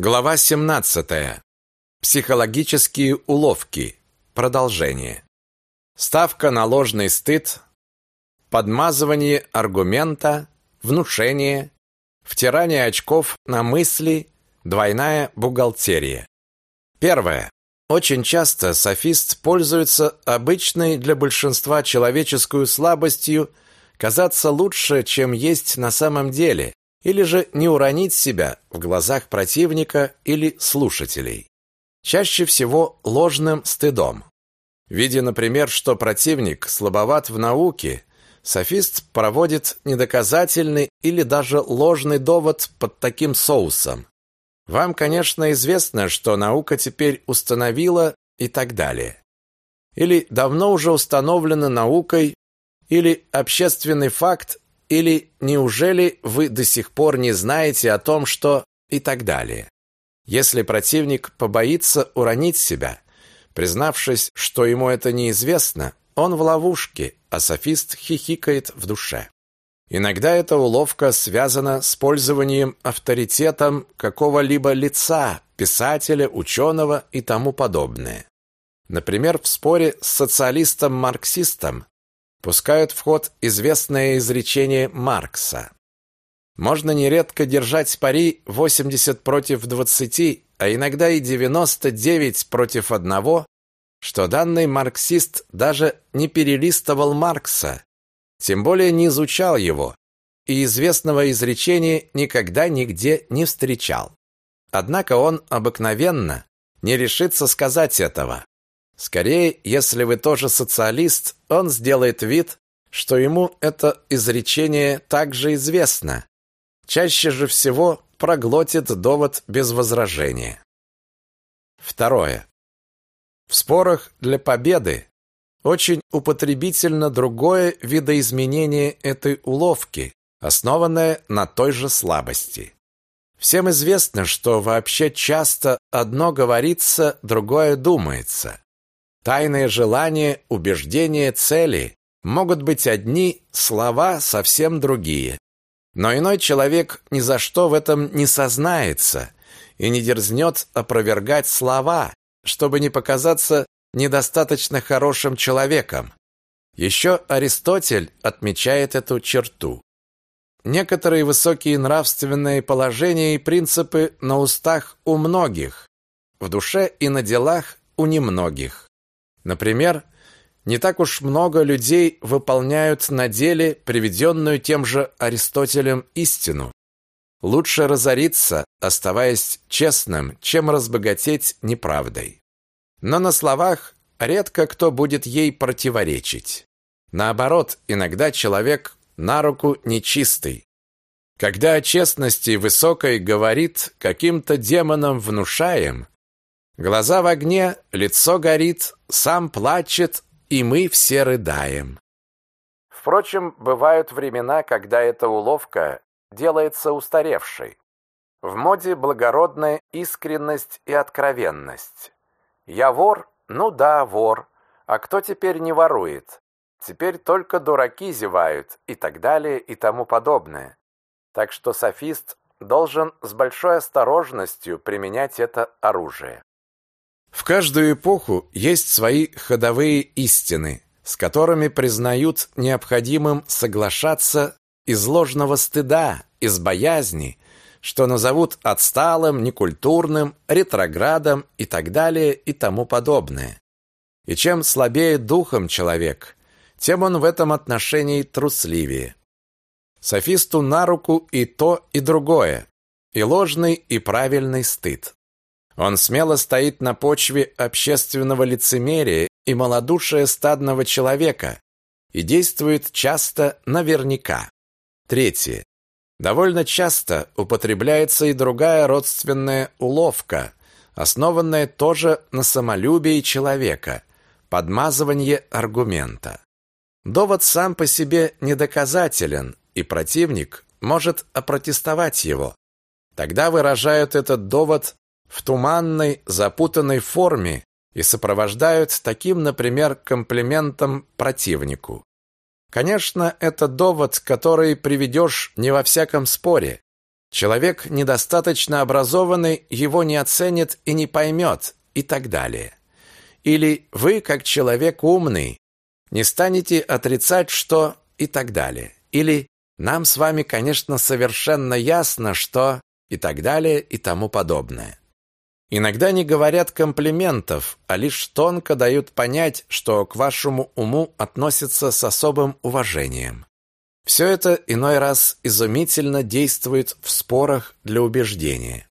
Глава 17. Психологические уловки. Продолжение. Ставка на ложный стыд, подмазывание аргумента, внушение, втирание очков на мысли, двойная бухгалтерия. Первое. Очень часто софист пользуется обычной для большинства человеческую слабостью казаться лучше, чем есть на самом деле, или же не уронить себя в глазах противника или слушателей. Чаще всего ложным стыдом. Видя, например, что противник слабоват в науке, софист проводит недоказательный или даже ложный довод под таким соусом. Вам, конечно, известно, что наука теперь установила и так далее. Или давно уже установлено наукой, или общественный факт или неужели вы до сих пор не знаете о том, что и так далее. Если противник побоится уронить себя, признавшись, что ему это неизвестно, он в ловушке, а софист хихикает в душе. Иногда эта уловка связана с пользованием авторитетом какого-либо лица, писателя, ученого и тому подобное. Например, в споре с социалистом-марксистом пускают в ход известное изречение Маркса. Можно нередко держать пари 80 против 20, а иногда и 99 против одного, что данный марксист даже не перелистывал Маркса, тем более не изучал его, и известного изречения никогда нигде не встречал. Однако он обыкновенно не решится сказать этого. Скорее, если вы тоже социалист, он сделает вид, что ему это изречение также известно. Чаще же всего проглотит довод без возражения. Второе. В спорах для победы очень употребительно другое видоизменение этой уловки, основанное на той же слабости. Всем известно, что вообще часто одно говорится, другое думается. Тайные желания, убеждения, цели могут быть одни, слова совсем другие. Но иной человек ни за что в этом не сознается и не дерзнет опровергать слова, чтобы не показаться недостаточно хорошим человеком. Еще Аристотель отмечает эту черту. Некоторые высокие нравственные положения и принципы на устах у многих, в душе и на делах у немногих. Например, не так уж много людей выполняют на деле приведенную тем же Аристотелем истину. Лучше разориться, оставаясь честным, чем разбогатеть неправдой. Но на словах редко кто будет ей противоречить. Наоборот, иногда человек на руку нечистый. Когда о честности высокой говорит, каким-то демонам внушаем, Глаза в огне, лицо горит, сам плачет, и мы все рыдаем. Впрочем, бывают времена, когда эта уловка делается устаревшей. В моде благородная искренность и откровенность. Я вор? Ну да, вор. А кто теперь не ворует? Теперь только дураки зевают и так далее и тому подобное. Так что софист должен с большой осторожностью применять это оружие. В каждую эпоху есть свои ходовые истины, с которыми признают необходимым соглашаться из ложного стыда, из боязни, что назовут отсталым, некультурным, ретроградом и так далее и тому подобное. И чем слабее духом человек, тем он в этом отношении трусливее. Софисту на руку и то, и другое, и ложный, и правильный стыд. Он смело стоит на почве общественного лицемерия и малодушия стадного человека и действует часто наверняка. Третье. Довольно часто употребляется и другая родственная уловка, основанная тоже на самолюбии человека, подмазывание аргумента. Довод сам по себе недоказателен, и противник может опротестовать его. Тогда выражают этот довод в туманной, запутанной форме и сопровождают таким, например, комплиментом противнику. Конечно, это довод, который приведешь не во всяком споре. Человек недостаточно образованный его не оценит и не поймет и так далее. Или вы, как человек умный, не станете отрицать, что и так далее. Или нам с вами, конечно, совершенно ясно, что и так далее и тому подобное. Иногда не говорят комплиментов, а лишь тонко дают понять, что к вашему уму относятся с особым уважением. Все это иной раз изумительно действует в спорах для убеждения.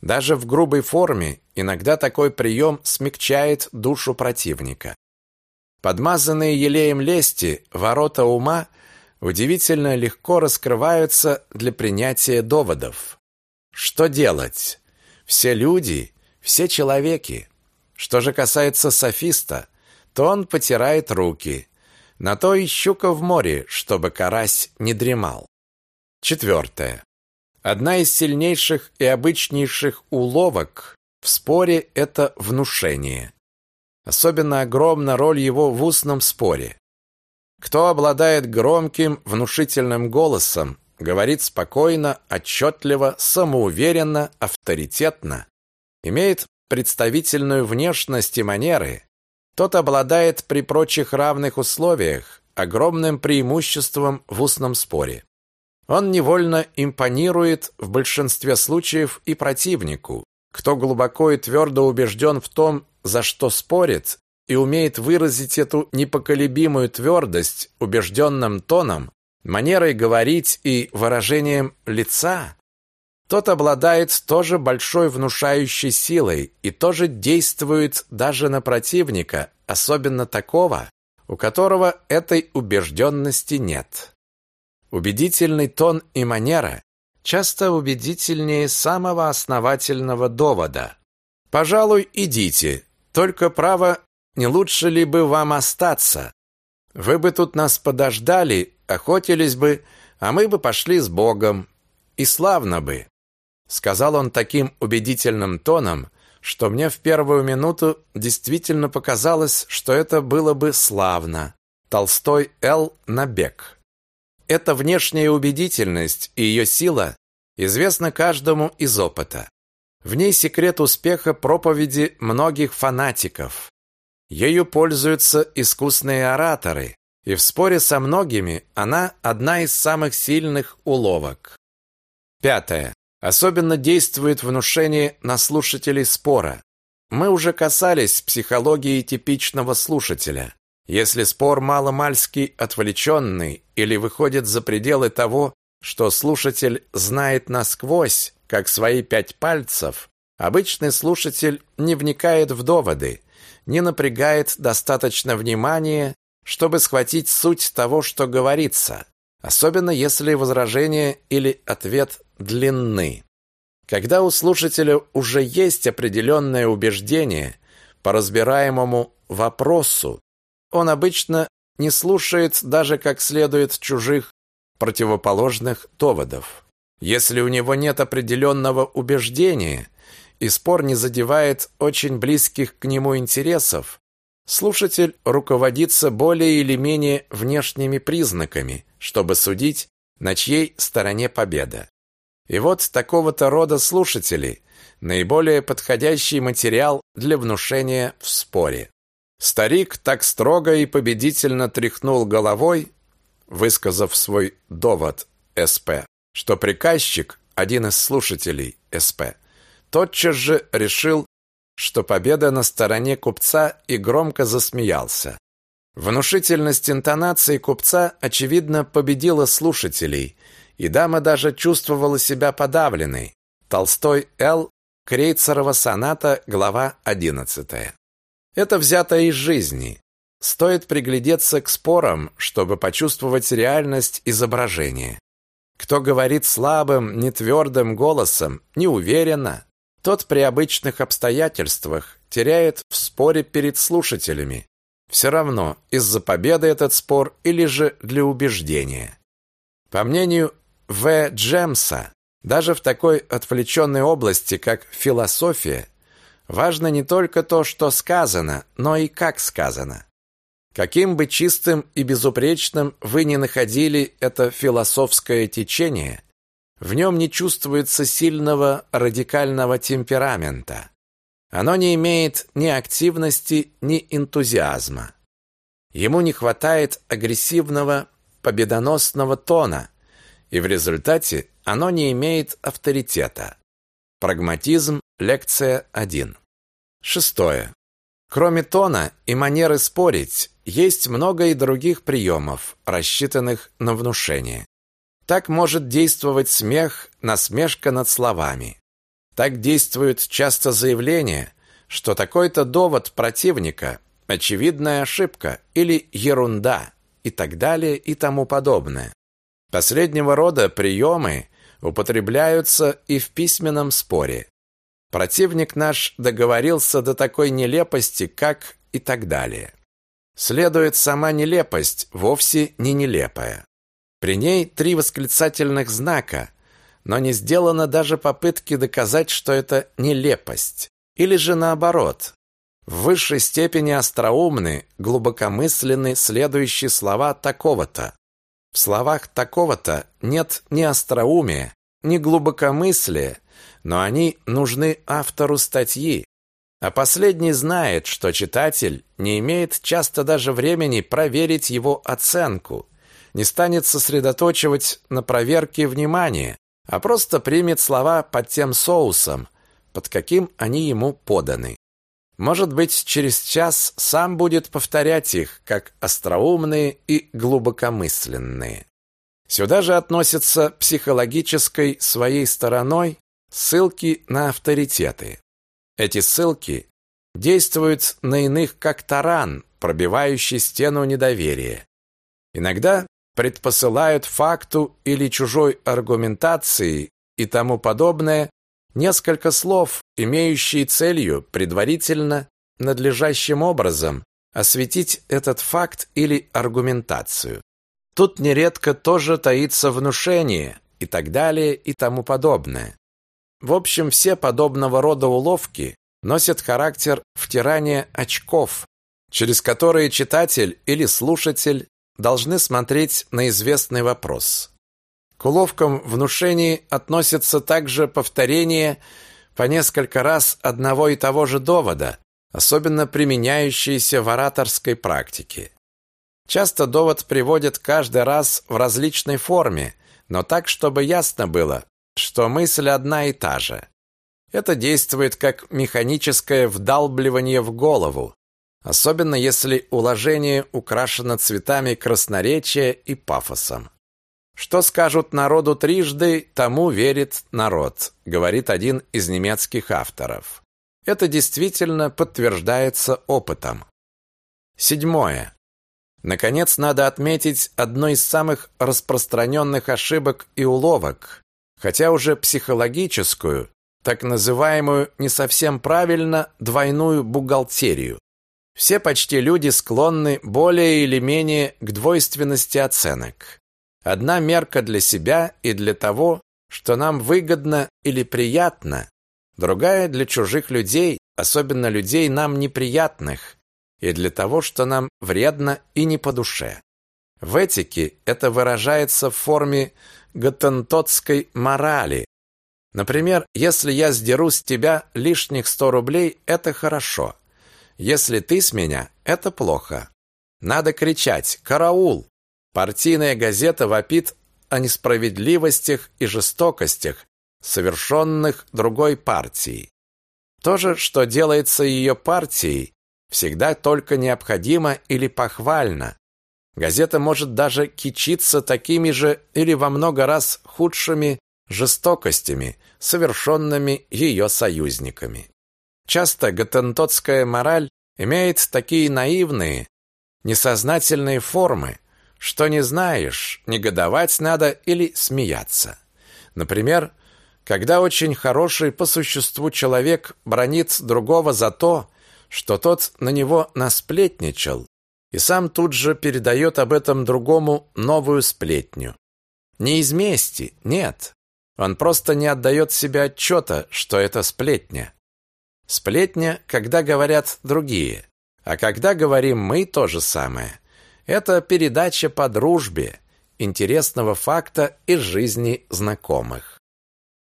Даже в грубой форме иногда такой прием смягчает душу противника. Подмазанные елеем лести ворота ума удивительно легко раскрываются для принятия доводов. Что делать? Все люди, все человеки. Что же касается софиста, то он потирает руки. На то и щука в море, чтобы карась не дремал. Четвертое. Одна из сильнейших и обычнейших уловок в споре – это внушение. Особенно огромна роль его в устном споре. Кто обладает громким, внушительным голосом, говорит спокойно, отчетливо, самоуверенно, авторитетно, имеет представительную внешность и манеры, тот обладает при прочих равных условиях огромным преимуществом в устном споре. Он невольно импонирует в большинстве случаев и противнику, кто глубоко и твердо убежден в том, за что спорит, и умеет выразить эту непоколебимую твердость убежденным тоном, манерой говорить и выражением лица, тот обладает тоже большой внушающей силой и тоже действует даже на противника, особенно такого, у которого этой убежденности нет. Убедительный тон и манера часто убедительнее самого основательного довода. «Пожалуй, идите, только право, не лучше ли бы вам остаться? Вы бы тут нас подождали, охотились бы, а мы бы пошли с Богом. И славно бы. Сказал он таким убедительным тоном, что мне в первую минуту действительно показалось, что это было бы славно. Толстой Л. Набек. Эта внешняя убедительность и ее сила известна каждому из опыта. В ней секрет успеха проповеди многих фанатиков. Ею пользуются искусные ораторы, и в споре со многими она одна из самых сильных уловок. Пятое. Особенно действует внушение на слушателей спора. Мы уже касались психологии типичного слушателя. Если спор маломальски отвлеченный или выходит за пределы того, что слушатель знает насквозь, как свои пять пальцев, обычный слушатель не вникает в доводы, не напрягает достаточно внимания чтобы схватить суть того, что говорится, особенно если возражение или ответ длинны. Когда у слушателя уже есть определенное убеждение по разбираемому вопросу, он обычно не слушает даже как следует чужих противоположных доводов. Если у него нет определенного убеждения, и спор не задевает очень близких к нему интересов, Слушатель руководится более или менее внешними признаками, чтобы судить, на чьей стороне победа. И вот такого-то рода слушатели – наиболее подходящий материал для внушения в споре. Старик так строго и победительно тряхнул головой, высказав свой довод СП, что приказчик, один из слушателей СП, тотчас же решил что победа на стороне купца и громко засмеялся. Внушительность интонации купца, очевидно, победила слушателей, и дама даже чувствовала себя подавленной. Толстой Л. Крейцерова соната, глава 11. Это взято из жизни. Стоит приглядеться к спорам, чтобы почувствовать реальность изображения. Кто говорит слабым, нетвердым голосом, неуверенно, тот при обычных обстоятельствах теряет в споре перед слушателями. Все равно, из-за победы этот спор или же для убеждения. По мнению В. Джемса, даже в такой отвлеченной области, как философия, важно не только то, что сказано, но и как сказано. Каким бы чистым и безупречным вы ни находили это философское течение, В нем не чувствуется сильного радикального темперамента. Оно не имеет ни активности, ни энтузиазма. Ему не хватает агрессивного, победоносного тона, и в результате оно не имеет авторитета. Прагматизм, лекция 1. Шестое. Кроме тона и манеры спорить, есть много и других приемов, рассчитанных на внушение. Так может действовать смех, насмешка над словами. Так действует часто заявление, что такой-то довод противника – очевидная ошибка или ерунда и так далее и тому подобное. Последнего рода приемы употребляются и в письменном споре. Противник наш договорился до такой нелепости, как и так далее. Следует сама нелепость, вовсе не нелепая. При ней три восклицательных знака, но не сделано даже попытки доказать, что это нелепость. Или же наоборот. В высшей степени остроумны, глубокомысленны следующие слова такого-то. В словах такого-то нет ни остроумия, ни глубокомыслия, но они нужны автору статьи. А последний знает, что читатель не имеет часто даже времени проверить его оценку, не станет сосредоточивать на проверке внимания, а просто примет слова под тем соусом, под каким они ему поданы. Может быть, через час сам будет повторять их, как остроумные и глубокомысленные. Сюда же относятся психологической своей стороной ссылки на авторитеты. Эти ссылки действуют на иных как таран, пробивающий стену недоверия. Иногда предпосылают факту или чужой аргументации и тому подобное несколько слов, имеющие целью предварительно надлежащим образом осветить этот факт или аргументацию. Тут нередко тоже таится внушение и так далее и тому подобное. В общем, все подобного рода уловки носят характер втирания очков, через которые читатель или слушатель должны смотреть на известный вопрос. К уловкам внушений относятся также повторение по несколько раз одного и того же довода, особенно применяющиеся в ораторской практике. Часто довод приводят каждый раз в различной форме, но так, чтобы ясно было, что мысль одна и та же. Это действует как механическое вдалбливание в голову, особенно если уложение украшено цветами красноречия и пафосом. Что скажут народу трижды, тому верит народ, говорит один из немецких авторов. Это действительно подтверждается опытом. Седьмое. Наконец, надо отметить одну из самых распространенных ошибок и уловок, хотя уже психологическую, так называемую не совсем правильно двойную бухгалтерию. Все почти люди склонны более или менее к двойственности оценок. Одна мерка для себя и для того, что нам выгодно или приятно, другая для чужих людей, особенно людей нам неприятных, и для того, что нам вредно и не по душе. В этике это выражается в форме готентотской морали. Например, если я сдеру с тебя лишних 100 рублей, это хорошо. Если ты с меня, это плохо. Надо кричать «Караул!». Партийная газета вопит о несправедливостях и жестокостях, совершенных другой партией. То же, что делается ее партией, всегда только необходимо или похвально. Газета может даже кичиться такими же или во много раз худшими жестокостями, совершенными ее союзниками. Часто готентотская мораль имеет такие наивные, несознательные формы, что не знаешь, негодовать надо или смеяться. Например, когда очень хороший по существу человек бронит другого за то, что тот на него насплетничал, и сам тут же передает об этом другому новую сплетню. Не из мести, нет. Он просто не отдает себе отчета, что это сплетня. Сплетня, когда говорят другие, а когда говорим мы то же самое. Это передача по дружбе, интересного факта из жизни знакомых.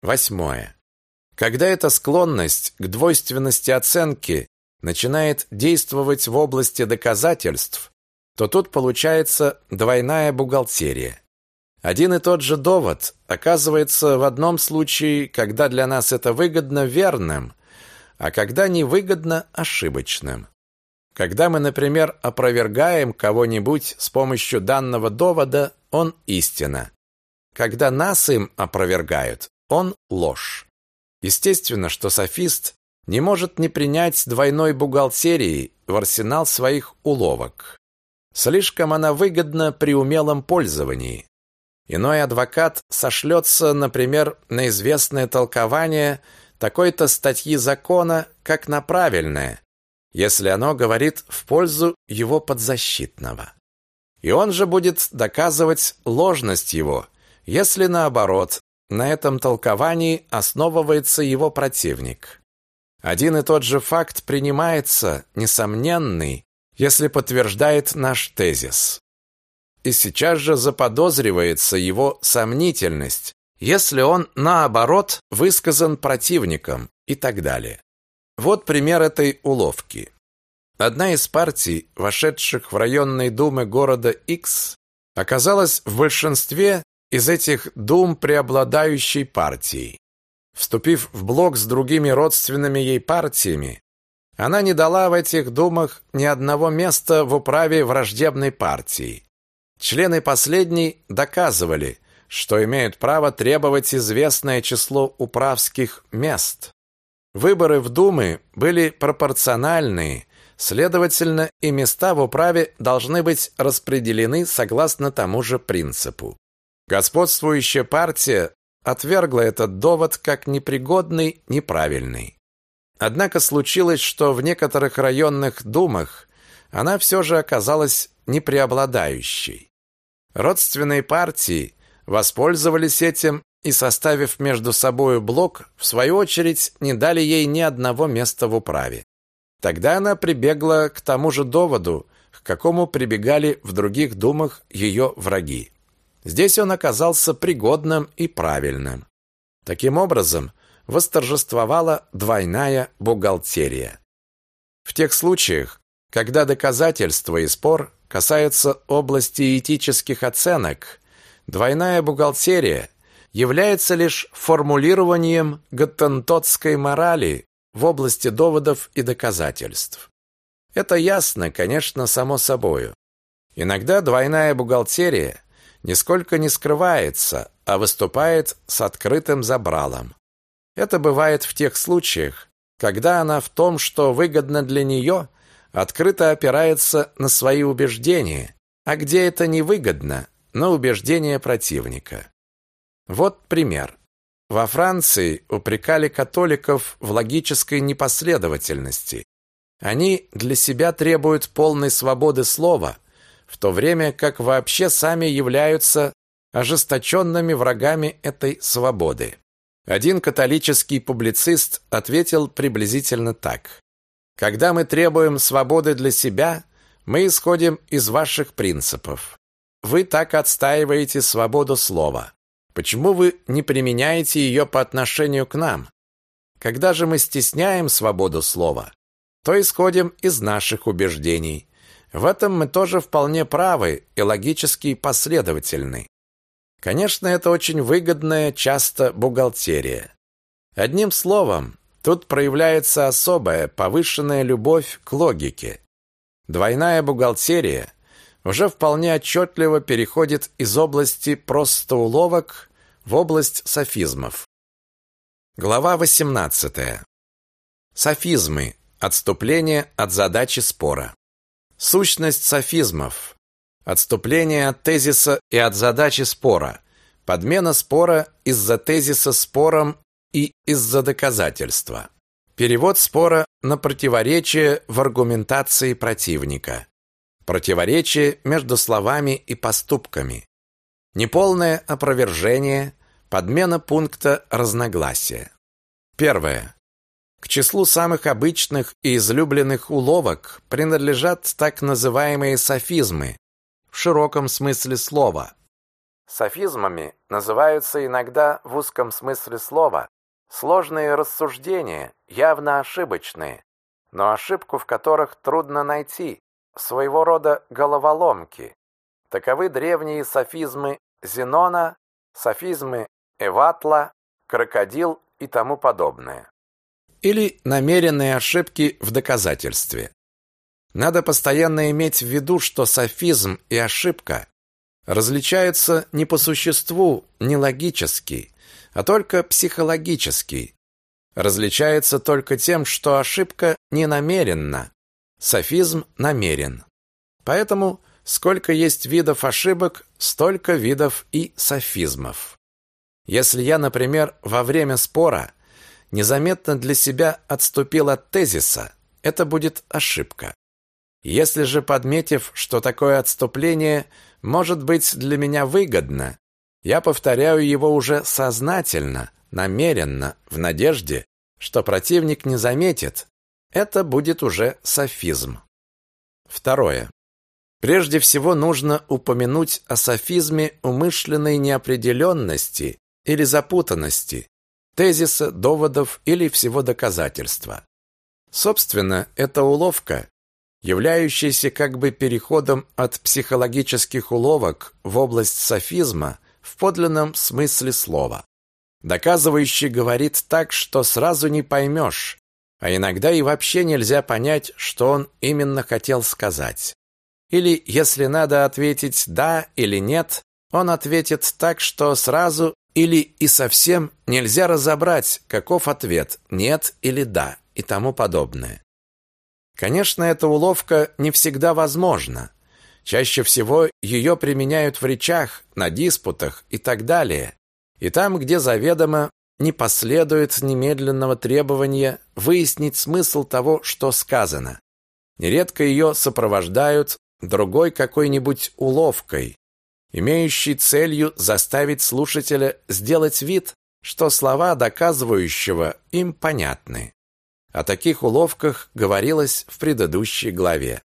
Восьмое. Когда эта склонность к двойственности оценки начинает действовать в области доказательств, то тут получается двойная бухгалтерия. Один и тот же довод оказывается в одном случае, когда для нас это выгодно, верным, а когда невыгодно, ошибочным. Когда мы, например, опровергаем кого-нибудь с помощью данного довода, он истина. Когда нас им опровергают, он ложь. Естественно, что софист не может не принять двойной бухгалтерии в арсенал своих уловок. Слишком она выгодна при умелом пользовании. Иной адвокат сошлется, например, на известное толкование такой-то статьи закона, как на правильное, если оно говорит в пользу его подзащитного. И он же будет доказывать ложность его, если наоборот, на этом толковании основывается его противник. Один и тот же факт принимается, несомненный, если подтверждает наш тезис. И сейчас же заподозривается его сомнительность, если он, наоборот, высказан противником и так далее. Вот пример этой уловки. Одна из партий, вошедших в районные думы города X, оказалась в большинстве из этих дум преобладающей партией. Вступив в блок с другими родственными ей партиями, она не дала в этих думах ни одного места в управе враждебной партии. Члены последней доказывали, что имеют право требовать известное число управских мест. Выборы в Думы были пропорциональные, следовательно, и места в управе должны быть распределены согласно тому же принципу. Господствующая партия отвергла этот довод как непригодный, неправильный. Однако случилось, что в некоторых районных думах она все же оказалась непреобладающей. Родственные партии воспользовались этим и, составив между собою блок, в свою очередь не дали ей ни одного места в управе. Тогда она прибегла к тому же доводу, к какому прибегали в других думах ее враги. Здесь он оказался пригодным и правильным. Таким образом, восторжествовала двойная бухгалтерия. В тех случаях, когда доказательства и спор касаются области этических оценок, двойная бухгалтерия является лишь формулированием гаттентотской морали в области доводов и доказательств. Это ясно, конечно, само собою. Иногда двойная бухгалтерия нисколько не скрывается, а выступает с открытым забралом. Это бывает в тех случаях, когда она в том, что выгодно для нее, открыто опирается на свои убеждения, а где это невыгодно, на убеждения противника. Вот пример. Во Франции упрекали католиков в логической непоследовательности. Они для себя требуют полной свободы слова, в то время как вообще сами являются ожесточенными врагами этой свободы. Один католический публицист ответил приблизительно так. «Когда мы требуем свободы для себя, мы исходим из ваших принципов. Вы так отстаиваете свободу слова. Почему вы не применяете ее по отношению к нам? Когда же мы стесняем свободу слова, то исходим из наших убеждений. В этом мы тоже вполне правы и логически последовательны. Конечно, это очень выгодная часто бухгалтерия. Одним словом, тут проявляется особая повышенная любовь к логике. Двойная бухгалтерия уже вполне отчетливо переходит из области просто уловок в область софизмов. Глава 18. Софизмы. Отступление от задачи спора. Сущность софизмов. Отступление от тезиса и от задачи спора. Подмена спора из-за тезиса спором и из-за доказательства. Перевод спора на противоречие в аргументации противника. Противоречие между словами и поступками. Неполное опровержение, подмена пункта разногласия. Первое. К числу самых обычных и излюбленных уловок принадлежат так называемые софизмы, в широком смысле слова. Софизмами называются иногда в узком смысле слова сложные рассуждения, явно ошибочные, но ошибку в которых трудно найти, своего рода головоломки. Таковы древние софизмы Зенона, софизмы Эватла, крокодил и тому подобное. Или намеренные ошибки в доказательстве. Надо постоянно иметь в виду, что софизм и ошибка различаются не по существу, не логически, а только психологически. Различается только тем, что ошибка не намеренна, софизм намерен. Поэтому сколько есть видов ошибок, столько видов и софизмов. Если я, например, во время спора незаметно для себя отступил от тезиса, это будет ошибка. Если же, подметив, что такое отступление может быть для меня выгодно, я повторяю его уже сознательно, намеренно, в надежде, что противник не заметит, это будет уже софизм. Второе. Прежде всего нужно упомянуть о софизме умышленной неопределенности или запутанности, тезиса, доводов или всего доказательства. Собственно, эта уловка, являющаяся как бы переходом от психологических уловок в область софизма в подлинном смысле слова. Доказывающий говорит так, что сразу не поймешь, а иногда и вообще нельзя понять, что он именно хотел сказать. Или, если надо ответить «да» или «нет», он ответит так, что сразу или и совсем нельзя разобрать, каков ответ «нет» или «да» и тому подобное. Конечно, эта уловка не всегда возможна. Чаще всего ее применяют в речах, на диспутах и так далее. И там, где заведомо не последует немедленного требования выяснить смысл того, что сказано. Нередко ее сопровождают другой какой-нибудь уловкой, имеющей целью заставить слушателя сделать вид, что слова доказывающего им понятны. О таких уловках говорилось в предыдущей главе.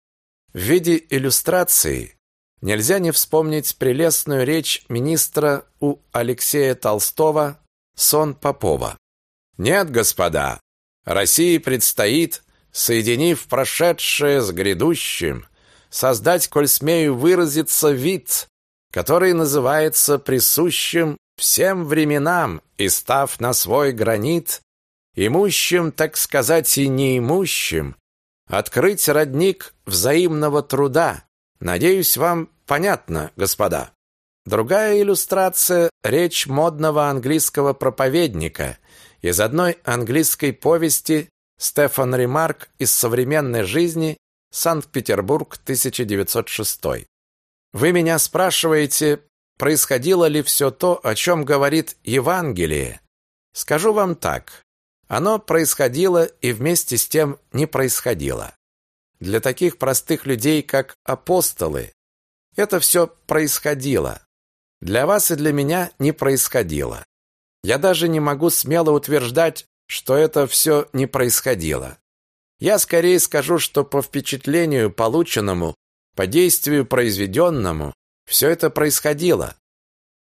В виде иллюстрации нельзя не вспомнить прелестную речь министра у Алексея Толстого Сон Попова. Нет, господа, России предстоит, соединив прошедшее с грядущим, создать, коль смею выразиться, вид, который называется присущим всем временам и став на свой гранит, имущим, так сказать, и неимущим, открыть родник взаимного труда. Надеюсь, вам понятно, господа. Другая иллюстрация – речь модного английского проповедника из одной английской повести Стефан Ремарк из современной жизни Санкт-Петербург, 1906. Вы меня спрашиваете, происходило ли все то, о чем говорит Евангелие? Скажу вам так. Оно происходило и вместе с тем не происходило. Для таких простых людей, как апостолы, это все происходило. Для вас и для меня не происходило. Я даже не могу смело утверждать, что это все не происходило. Я скорее скажу, что по впечатлению полученному, по действию произведенному, все это происходило.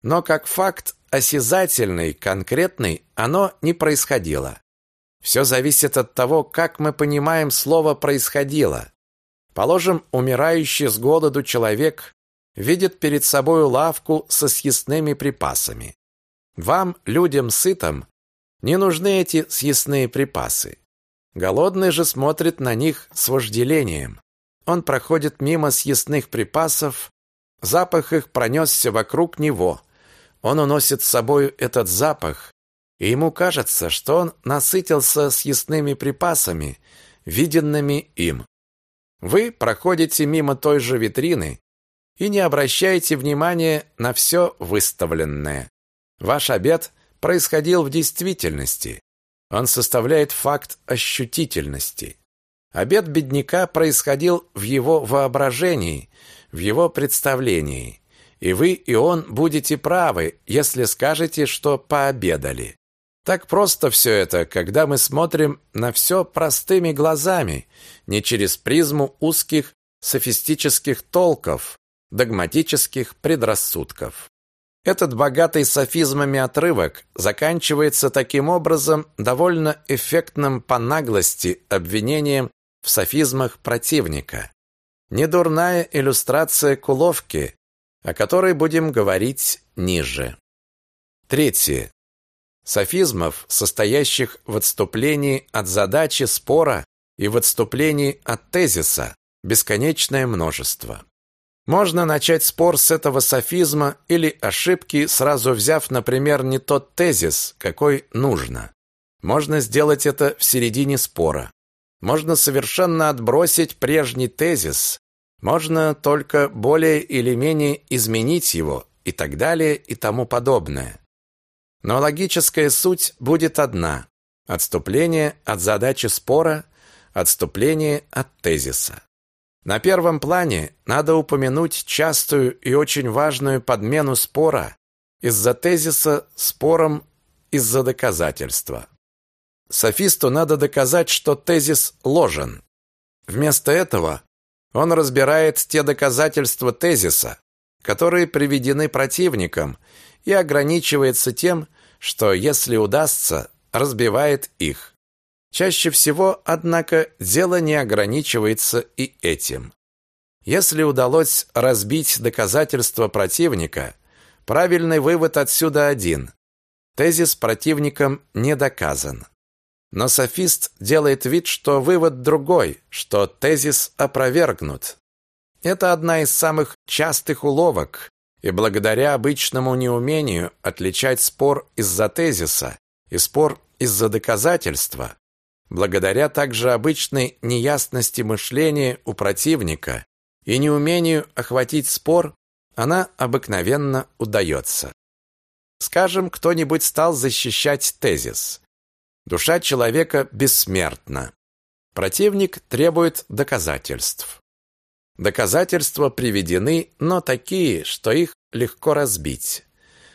Но как факт осязательный, конкретный, оно не происходило. Все зависит от того, как мы понимаем слово «происходило». Положим, умирающий с голоду человек видит перед собой лавку со съестными припасами. Вам, людям сытым, не нужны эти съестные припасы. Голодный же смотрит на них с вожделением. Он проходит мимо съестных припасов, запах их пронесся вокруг него. Он уносит с собой этот запах, и ему кажется, что он насытился съестными припасами, виденными им. Вы проходите мимо той же витрины и не обращайте внимания на все выставленное. Ваш обед происходил в действительности. Он составляет факт ощутительности. Обед бедняка происходил в его воображении, в его представлении. И вы, и он будете правы, если скажете, что пообедали. Так просто все это, когда мы смотрим на все простыми глазами, не через призму узких софистических толков, догматических предрассудков. Этот богатый софизмами отрывок заканчивается таким образом довольно эффектным по наглости обвинением в софизмах противника. Недурная иллюстрация к уловке, о которой будем говорить ниже. Третье. Софизмов, состоящих в отступлении от задачи спора и в отступлении от тезиса, бесконечное множество. Можно начать спор с этого софизма или ошибки, сразу взяв, например, не тот тезис, какой нужно. Можно сделать это в середине спора. Можно совершенно отбросить прежний тезис, можно только более или менее изменить его и так далее и тому подобное. Но логическая суть будет одна – отступление от задачи спора, отступление от тезиса. На первом плане надо упомянуть частую и очень важную подмену спора из-за тезиса спором из-за доказательства. Софисту надо доказать, что тезис ложен. Вместо этого он разбирает те доказательства тезиса, которые приведены противником, и ограничивается тем, что, если удастся, разбивает их. Чаще всего, однако, дело не ограничивается и этим. Если удалось разбить доказательства противника, правильный вывод отсюда один. Тезис противником не доказан. Но софист делает вид, что вывод другой, что тезис опровергнут. Это одна из самых частых уловок, и благодаря обычному неумению отличать спор из-за тезиса и спор из-за доказательства, благодаря также обычной неясности мышления у противника и неумению охватить спор, она обыкновенно удается. Скажем, кто-нибудь стал защищать тезис. Душа человека бессмертна. Противник требует доказательств. Доказательства приведены, но такие, что их легко разбить.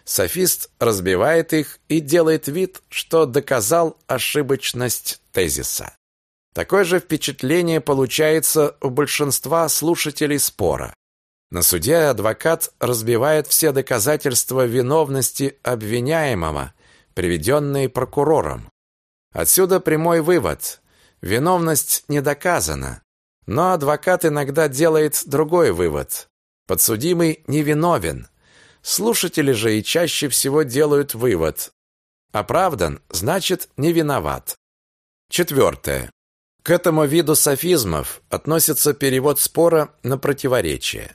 Софист разбивает их и делает вид, что доказал ошибочность тезиса. Такое же впечатление получается у большинства слушателей спора. На суде адвокат разбивает все доказательства виновности обвиняемого, приведенные прокурором. Отсюда прямой вывод. Виновность не доказана. Но адвокат иногда делает другой вывод. Подсудимый невиновен. Слушатели же и чаще всего делают вывод. Оправдан, значит, не виноват. Четвертое. К этому виду софизмов относится перевод спора на противоречие.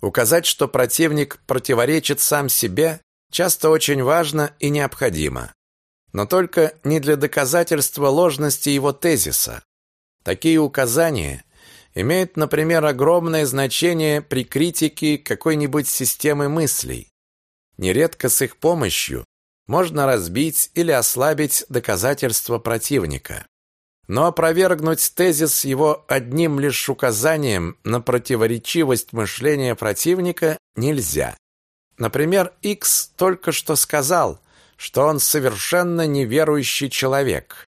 Указать, что противник противоречит сам себе, часто очень важно и необходимо. Но только не для доказательства ложности его тезиса. Такие указания имеют, например, огромное значение при критике какой-нибудь системы мыслей. Нередко с их помощью можно разбить или ослабить доказательства противника. Но опровергнуть тезис его одним лишь указанием на противоречивость мышления противника нельзя. Например, X только что сказал, что он совершенно неверующий человек.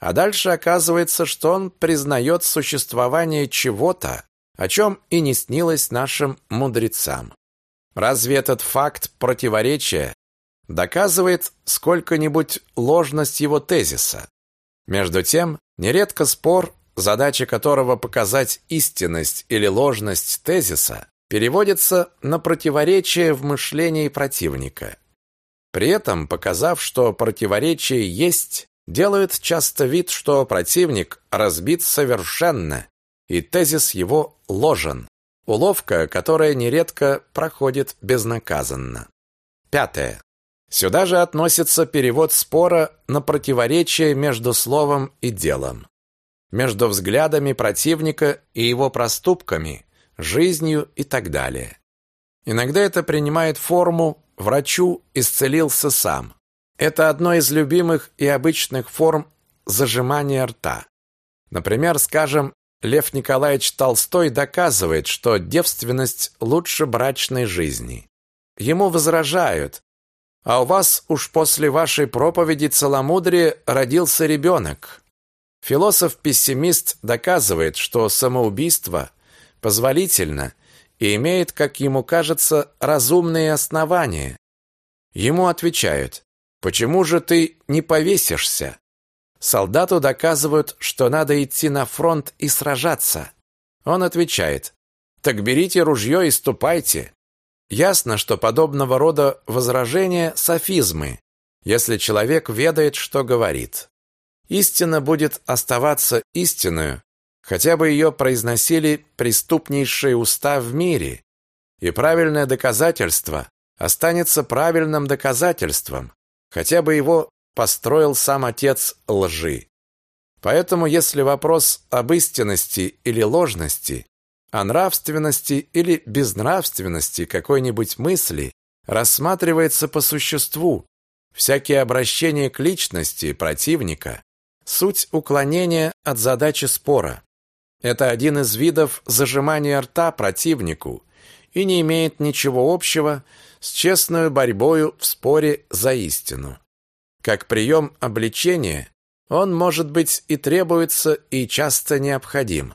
А дальше оказывается, что он признает существование чего-то, о чем и не снилось нашим мудрецам. Разве этот факт противоречия доказывает сколько-нибудь ложность его тезиса? Между тем, нередко спор, задача которого показать истинность или ложность тезиса, переводится на противоречие в мышлении противника. При этом, показав, что противоречие есть, делают часто вид, что противник разбит совершенно, и тезис его ложен. Уловка, которая нередко проходит безнаказанно. Пятое. Сюда же относится перевод спора на противоречие между словом и делом. Между взглядами противника и его проступками, жизнью и так далее. Иногда это принимает форму «врачу исцелился сам». Это одно из любимых и обычных форм зажимания рта. Например, скажем, Лев Николаевич Толстой доказывает, что девственность лучше брачной жизни. Ему возражают, а у вас уж после вашей проповеди целомудрия родился ребенок. Философ-пессимист доказывает, что самоубийство позволительно и имеет, как ему кажется, разумные основания, Ему отвечают, почему же ты не повесишься? Солдату доказывают, что надо идти на фронт и сражаться. Он отвечает, так берите ружье и ступайте. Ясно, что подобного рода возражения – софизмы, если человек ведает, что говорит. Истина будет оставаться истиною, хотя бы ее произносили преступнейшие уста в мире, и правильное доказательство останется правильным доказательством, хотя бы его построил сам отец лжи. Поэтому если вопрос об истинности или ложности, о нравственности или безнравственности какой-нибудь мысли рассматривается по существу, всякие обращения к личности противника – суть уклонения от задачи спора. Это один из видов зажимания рта противнику и не имеет ничего общего с честной борьбою в споре за истину. Как прием обличения, он, может быть, и требуется, и часто необходим.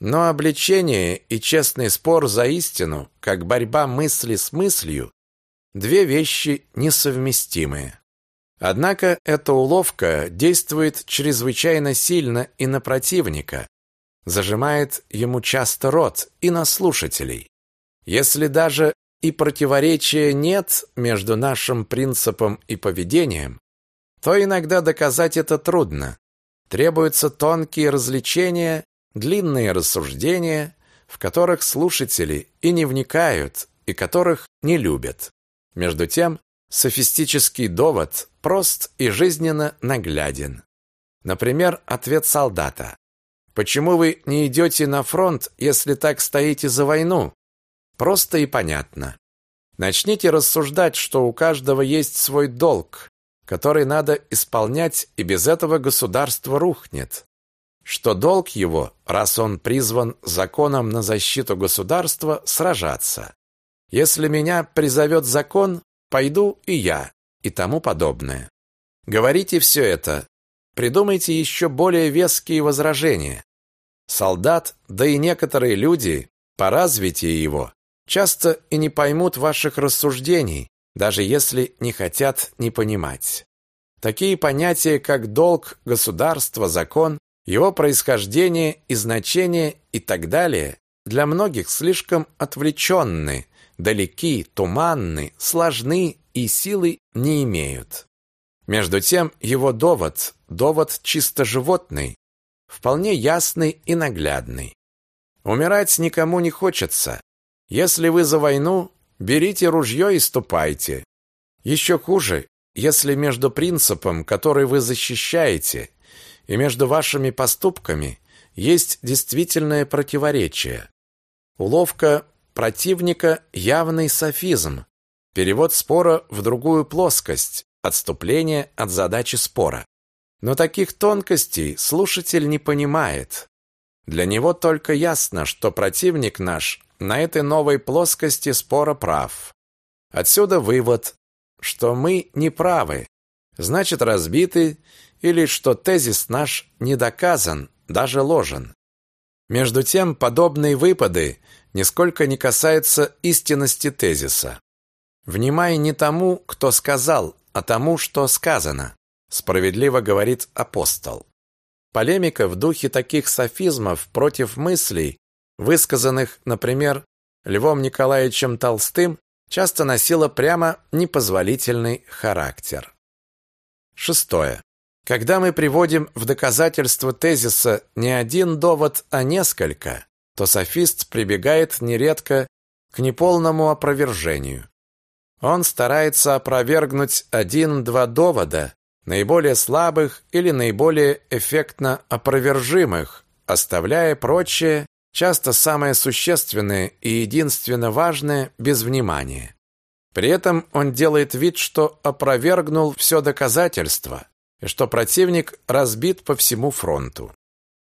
Но обличение и честный спор за истину, как борьба мысли с мыслью, две вещи несовместимые. Однако эта уловка действует чрезвычайно сильно и на противника, зажимает ему часто рот и на слушателей. Если даже и противоречия нет между нашим принципом и поведением, то иногда доказать это трудно. Требуются тонкие развлечения, длинные рассуждения, в которых слушатели и не вникают, и которых не любят. Между тем, софистический довод прост и жизненно нагляден. Например, ответ солдата. «Почему вы не идете на фронт, если так стоите за войну?» Просто и понятно. Начните рассуждать, что у каждого есть свой долг, который надо исполнять, и без этого государство рухнет. Что долг его, раз он призван законом на защиту государства, сражаться. Если меня призовет закон, пойду и я, и тому подобное. Говорите все это. Придумайте еще более веские возражения. Солдат, да и некоторые люди, по развитию его, часто и не поймут ваших рассуждений, даже если не хотят не понимать. Такие понятия, как долг, государство, закон, его происхождение и значение и так далее, для многих слишком отвлеченны, далеки, туманны, сложны и силы не имеют. Между тем, его довод, довод чисто животный, вполне ясный и наглядный. Умирать никому не хочется, если вы за войну, берите ружье и ступайте. Еще хуже, если между принципом, который вы защищаете, и между вашими поступками есть действительное противоречие. Уловка противника – явный софизм, перевод спора в другую плоскость, отступление от задачи спора. Но таких тонкостей слушатель не понимает. Для него только ясно, что противник наш на этой новой плоскости спора прав. Отсюда вывод, что мы не правы, значит разбиты, или что тезис наш не доказан, даже ложен. Между тем, подобные выпады нисколько не касаются истинности тезиса. Внимай не тому, кто сказал, а тому, что сказано, справедливо говорит апостол. Полемика в духе таких софизмов против мыслей высказанных, например, Львом Николаевичем Толстым, часто носила прямо непозволительный характер. Шестое. Когда мы приводим в доказательство тезиса не один довод, а несколько, то софист прибегает нередко к неполному опровержению. Он старается опровергнуть один-два довода, наиболее слабых или наиболее эффектно опровержимых, оставляя прочее часто самое существенное и единственно важное без внимания. При этом он делает вид, что опровергнул все доказательства и что противник разбит по всему фронту.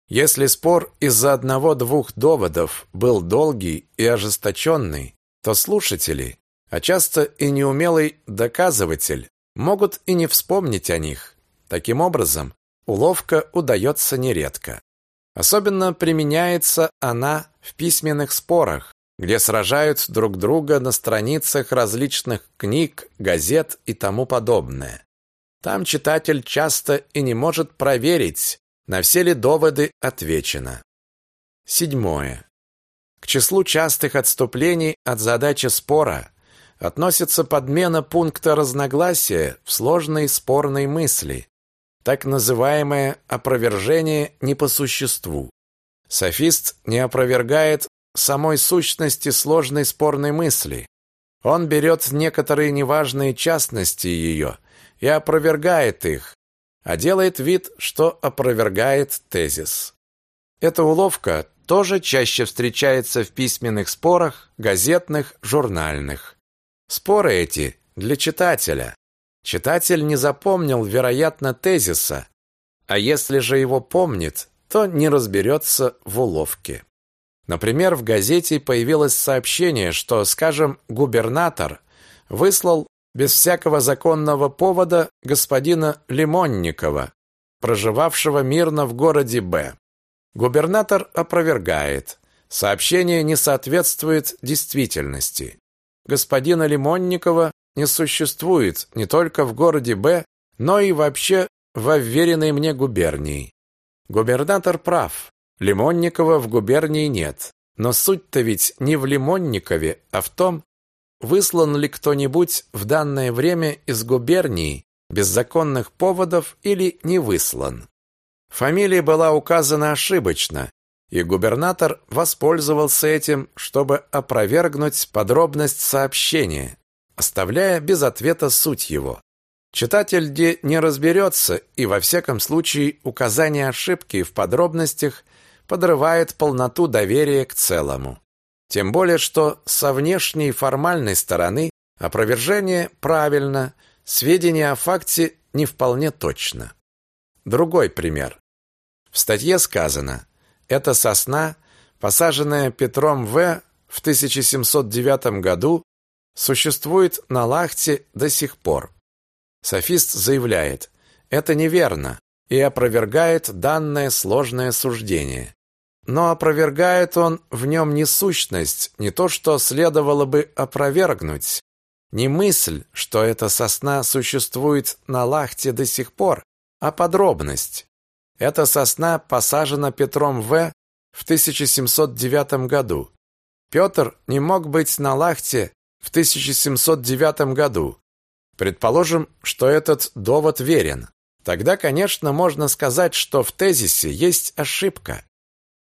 Если спор из-за одного-двух доводов был долгий и ожесточенный, то слушатели, а часто и неумелый доказыватель, могут и не вспомнить о них. Таким образом, уловка удается нередко. Особенно применяется она в письменных спорах, где сражают друг друга на страницах различных книг, газет и тому подобное. Там читатель часто и не может проверить, на все ли доводы отвечено. Седьмое. К числу частых отступлений от задачи спора относится подмена пункта разногласия в сложной спорной мысли, так называемое опровержение не по существу. Софист не опровергает самой сущности сложной спорной мысли. Он берет некоторые неважные частности ее и опровергает их, а делает вид, что опровергает тезис. Эта уловка тоже чаще встречается в письменных спорах, газетных, журнальных. Споры эти для читателя. Читатель не запомнил, вероятно, тезиса, а если же его помнит, то не разберется в уловке. Например, в газете появилось сообщение, что, скажем, губернатор выслал без всякого законного повода господина Лимонникова, проживавшего мирно в городе Б. Губернатор опровергает. Сообщение не соответствует действительности господина Лимонникова не существует не только в городе Б, но и вообще во вверенной мне губернии. Губернатор прав. Лимонникова в губернии нет. Но суть-то ведь не в Лимонникове, а в том, выслан ли кто-нибудь в данное время из губернии без законных поводов или не выслан. Фамилия была указана ошибочно, и губернатор воспользовался этим, чтобы опровергнуть подробность сообщения, оставляя без ответа суть его. Читатель где не разберется, и во всяком случае указание ошибки в подробностях подрывает полноту доверия к целому. Тем более, что со внешней формальной стороны опровержение правильно, сведения о факте не вполне точно. Другой пример. В статье сказано – эта сосна, посаженная Петром В. в 1709 году, существует на Лахте до сих пор. Софист заявляет, это неверно, и опровергает данное сложное суждение. Но опровергает он в нем не сущность, не то, что следовало бы опровергнуть, не мысль, что эта сосна существует на Лахте до сих пор, а подробность. Эта сосна посажена Петром В. в 1709 году. Петр не мог быть на Лахте в 1709 году. Предположим, что этот довод верен. Тогда, конечно, можно сказать, что в тезисе есть ошибка.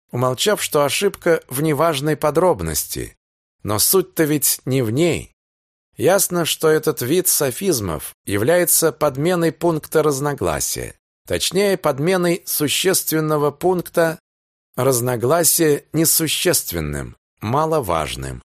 Умолчав, что ошибка в неважной подробности. Но суть-то ведь не в ней. Ясно, что этот вид софизмов является подменой пункта разногласия. Точнее, подменой существенного пункта разногласия несущественным, маловажным.